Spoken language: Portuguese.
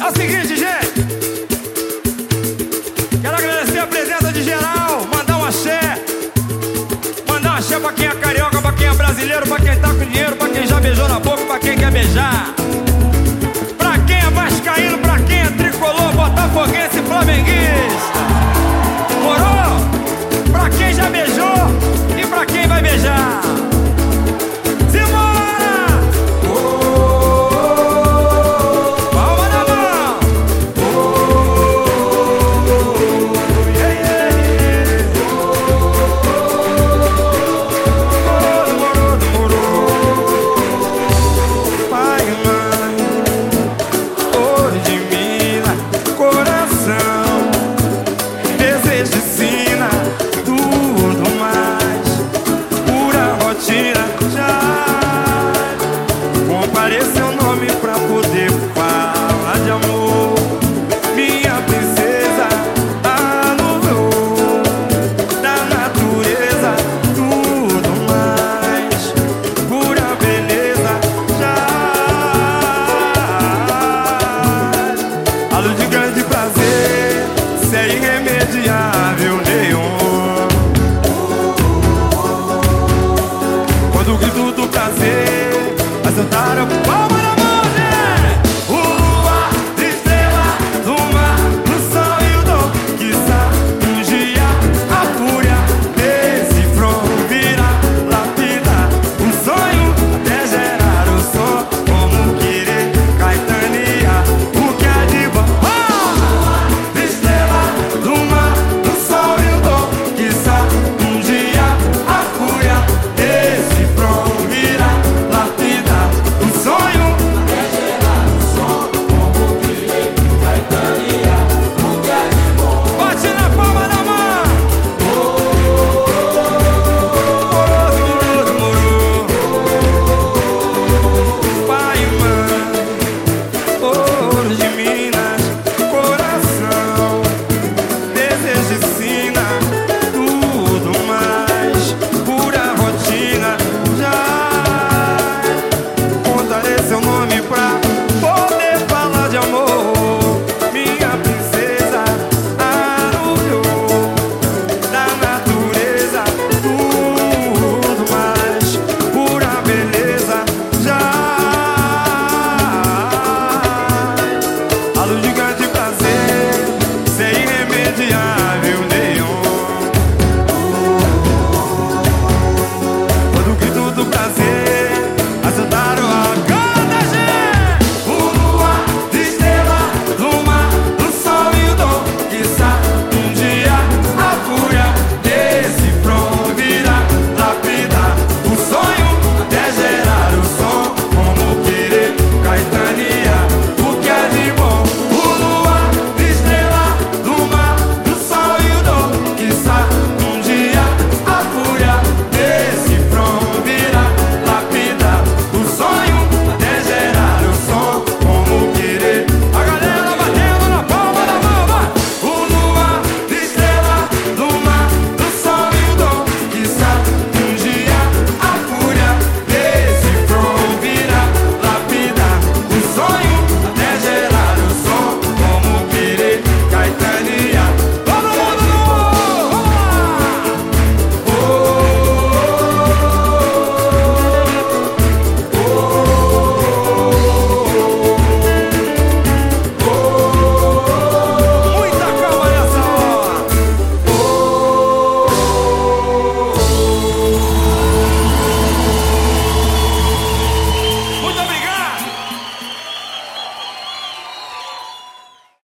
É o seguinte, gente. Quero agradecer a presença de geral. Mandar um axé. Mandar um axé pra quem é carioca, pra quem é brasileiro, pra quem tá com dinheiro. tudo prazer. Mas andaram prazer.